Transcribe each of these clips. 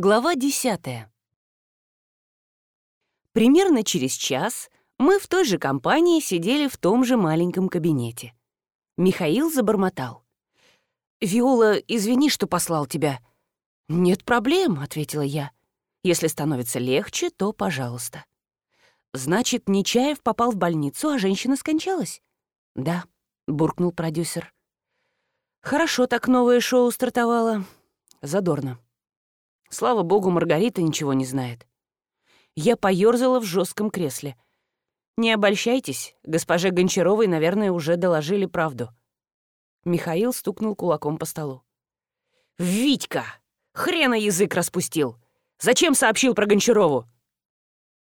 Глава 10. Примерно через час мы в той же компании сидели в том же маленьком кабинете. Михаил забормотал. «Виола, извини, что послал тебя». «Нет проблем», — ответила я. «Если становится легче, то пожалуйста». «Значит, Нечаев попал в больницу, а женщина скончалась?» «Да», — буркнул продюсер. «Хорошо так новое шоу стартовало. Задорно». Слава богу, Маргарита ничего не знает. Я поёрзала в жестком кресле. «Не обольщайтесь, госпоже Гончаровой, наверное, уже доложили правду». Михаил стукнул кулаком по столу. «Витька! Хрена язык распустил! Зачем сообщил про Гончарову?»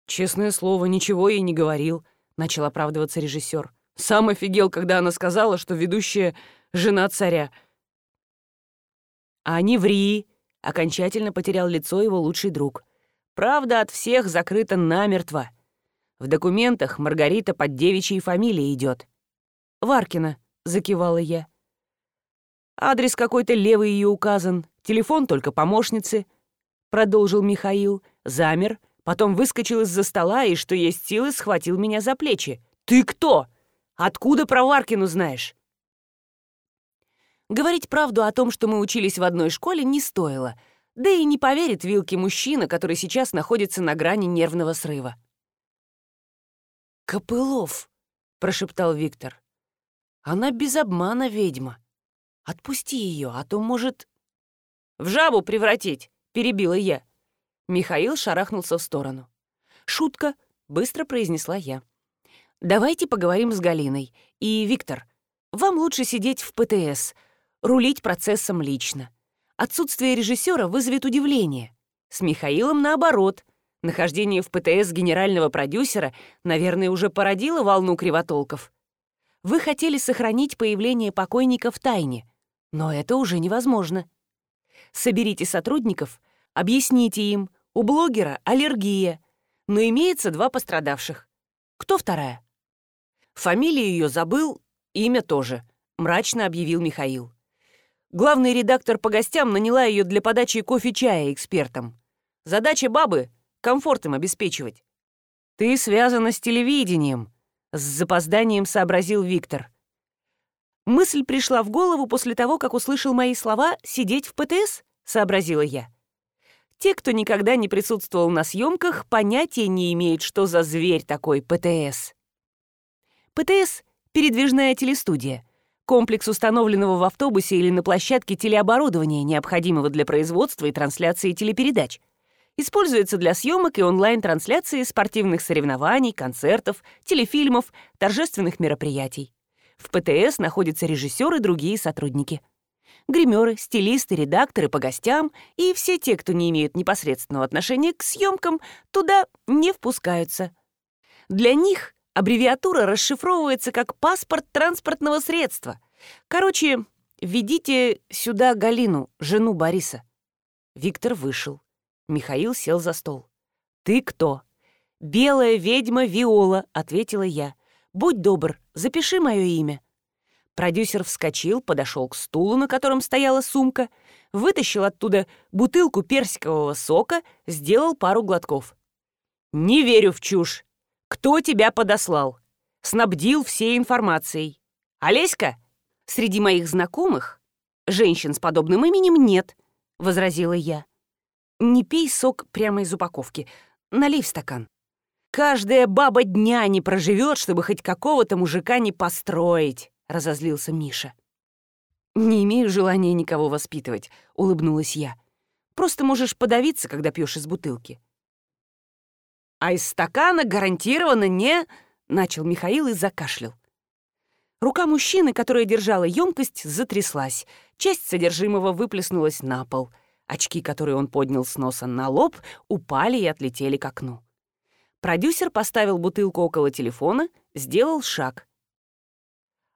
«Честное слово, ничего ей не говорил», — начал оправдываться режиссер. «Сам офигел, когда она сказала, что ведущая — жена царя». «А не ври!» окончательно потерял лицо его лучший друг. Правда, от всех закрыто намертво. В документах Маргарита под девичьей фамилией идет. «Варкина», — закивала я. «Адрес какой-то левый ее указан, телефон только помощницы», — продолжил Михаил, замер, потом выскочил из-за стола и, что есть силы, схватил меня за плечи. «Ты кто? Откуда про Варкину знаешь?» Говорить правду о том, что мы учились в одной школе, не стоило. Да и не поверит Вилке мужчина, который сейчас находится на грани нервного срыва. «Копылов!» — прошептал Виктор. «Она без обмана ведьма. Отпусти ее, а то, может...» «В жабу превратить!» — перебила я. Михаил шарахнулся в сторону. «Шутка!» — быстро произнесла я. «Давайте поговорим с Галиной. И, Виктор, вам лучше сидеть в ПТС рулить процессом лично. Отсутствие режиссера вызовет удивление. С Михаилом наоборот. Нахождение в ПТС генерального продюсера, наверное, уже породило волну кривотолков. Вы хотели сохранить появление покойника в тайне, но это уже невозможно. Соберите сотрудников, объясните им, у блогера аллергия, но имеется два пострадавших. Кто вторая? Фамилию ее забыл, имя тоже, мрачно объявил Михаил. Главный редактор по гостям наняла ее для подачи кофе-чая экспертам. Задача бабы — комфорт им обеспечивать. «Ты связана с телевидением», — с запозданием сообразил Виктор. Мысль пришла в голову после того, как услышал мои слова «сидеть в ПТС», — сообразила я. Те, кто никогда не присутствовал на съемках, понятия не имеют, что за зверь такой ПТС. ПТС — передвижная телестудия. Комплекс, установленного в автобусе или на площадке телеоборудования, необходимого для производства и трансляции телепередач. Используется для съемок и онлайн-трансляции спортивных соревнований, концертов, телефильмов, торжественных мероприятий. В ПТС находятся режиссеры и другие сотрудники. Гримеры, стилисты, редакторы по гостям и все те, кто не имеют непосредственного отношения к съемкам, туда не впускаются. Для них Аббревиатура расшифровывается как «паспорт транспортного средства». Короче, ведите сюда Галину, жену Бориса». Виктор вышел. Михаил сел за стол. «Ты кто?» «Белая ведьма Виола», — ответила я. «Будь добр, запиши мое имя». Продюсер вскочил, подошел к стулу, на котором стояла сумка, вытащил оттуда бутылку персикового сока, сделал пару глотков. «Не верю в чушь!» Кто тебя подослал? Снабдил всей информацией. Олеська? Среди моих знакомых женщин с подобным именем нет, возразила я. Не пей сок прямо из упаковки. Налей в стакан. Каждая баба дня не проживет, чтобы хоть какого-то мужика не построить, разозлился Миша. Не имею желания никого воспитывать, улыбнулась я. Просто можешь подавиться, когда пьешь из бутылки а из стакана гарантированно не...» — начал Михаил и закашлял. Рука мужчины, которая держала емкость, затряслась. Часть содержимого выплеснулась на пол. Очки, которые он поднял с носа на лоб, упали и отлетели к окну. Продюсер поставил бутылку около телефона, сделал шаг.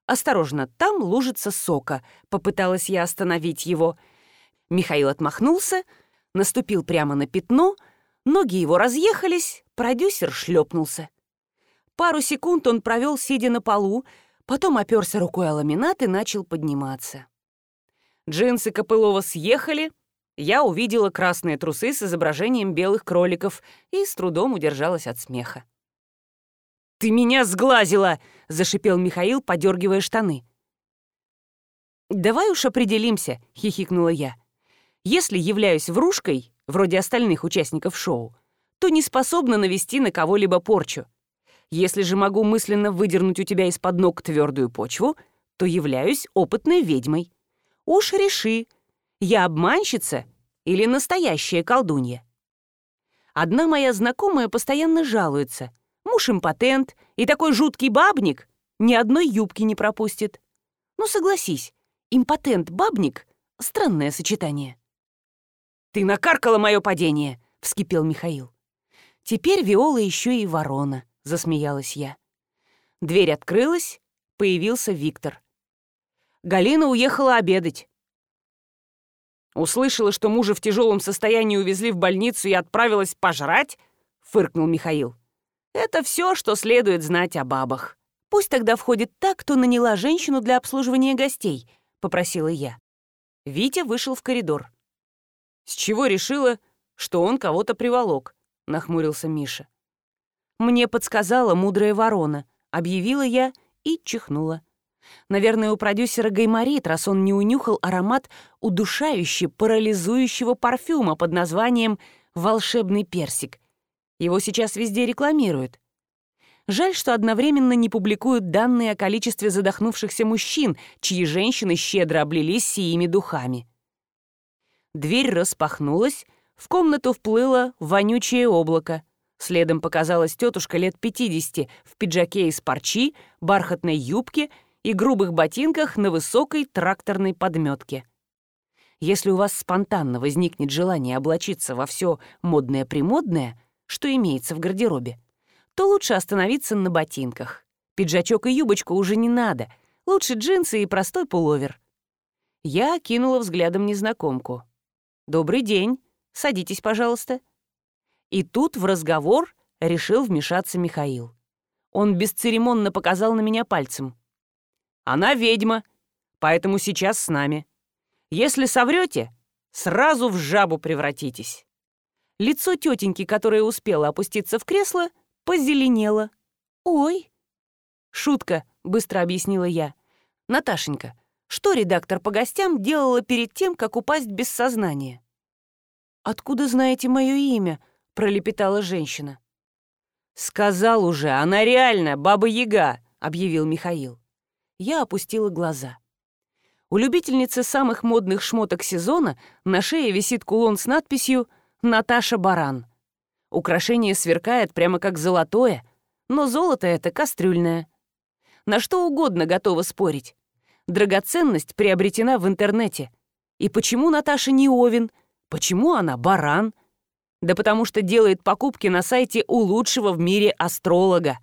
«Осторожно, там лужится сока», — попыталась я остановить его. Михаил отмахнулся, наступил прямо на пятно, ноги его разъехались, Продюсер шлепнулся. Пару секунд он провел, сидя на полу, потом оперся рукой о ламинат и начал подниматься. Джинсы Копылова съехали, я увидела красные трусы с изображением белых кроликов и с трудом удержалась от смеха. «Ты меня сглазила!» — зашипел Михаил, подергивая штаны. «Давай уж определимся», — хихикнула я. «Если являюсь вружкой, вроде остальных участников шоу, то не способна навести на кого-либо порчу. Если же могу мысленно выдернуть у тебя из-под ног твердую почву, то являюсь опытной ведьмой. Уж реши, я обманщица или настоящая колдунья. Одна моя знакомая постоянно жалуется. Муж импотент и такой жуткий бабник ни одной юбки не пропустит. Ну согласись, импотент-бабник — странное сочетание. «Ты накаркала мое падение!» — вскипел Михаил. Теперь Виола еще и ворона», — засмеялась я. Дверь открылась, появился Виктор. Галина уехала обедать. «Услышала, что мужа в тяжелом состоянии увезли в больницу и отправилась пожрать?» — фыркнул Михаил. «Это все, что следует знать о бабах. Пусть тогда входит та, кто наняла женщину для обслуживания гостей», — попросила я. Витя вышел в коридор. С чего решила, что он кого-то приволок. — нахмурился Миша. «Мне подсказала мудрая ворона», — объявила я и чихнула. Наверное, у продюсера гайморит, раз он не унюхал аромат удушающего, парализующего парфюма под названием «Волшебный персик». Его сейчас везде рекламируют. Жаль, что одновременно не публикуют данные о количестве задохнувшихся мужчин, чьи женщины щедро облились сиими духами. Дверь распахнулась, в комнату вплыло вонючее облако. Следом показалась тетушка лет 50 в пиджаке из парчи, бархатной юбке и грубых ботинках на высокой тракторной подметке. Если у вас спонтанно возникнет желание облачиться во все модное-примодное, что имеется в гардеробе, то лучше остановиться на ботинках. Пиджачок и юбочку уже не надо. Лучше джинсы и простой пуловер. Я кинула взглядом незнакомку. «Добрый день!» Садитесь, пожалуйста». И тут в разговор решил вмешаться Михаил. Он бесцеремонно показал на меня пальцем. «Она ведьма, поэтому сейчас с нами. Если соврете, сразу в жабу превратитесь». Лицо тетеньки, которая успела опуститься в кресло, позеленело. «Ой!» «Шутка», — быстро объяснила я. «Наташенька, что редактор по гостям делала перед тем, как упасть без сознания?» «Откуда знаете мое имя?» — пролепетала женщина. «Сказал уже, она реально, Баба Яга!» — объявил Михаил. Я опустила глаза. У любительницы самых модных шмоток сезона на шее висит кулон с надписью «Наташа Баран». Украшение сверкает прямо как золотое, но золото это кастрюльное. На что угодно готова спорить. Драгоценность приобретена в интернете. И почему Наташа не Овен, Почему она баран? Да потому что делает покупки на сайте у лучшего в мире астролога.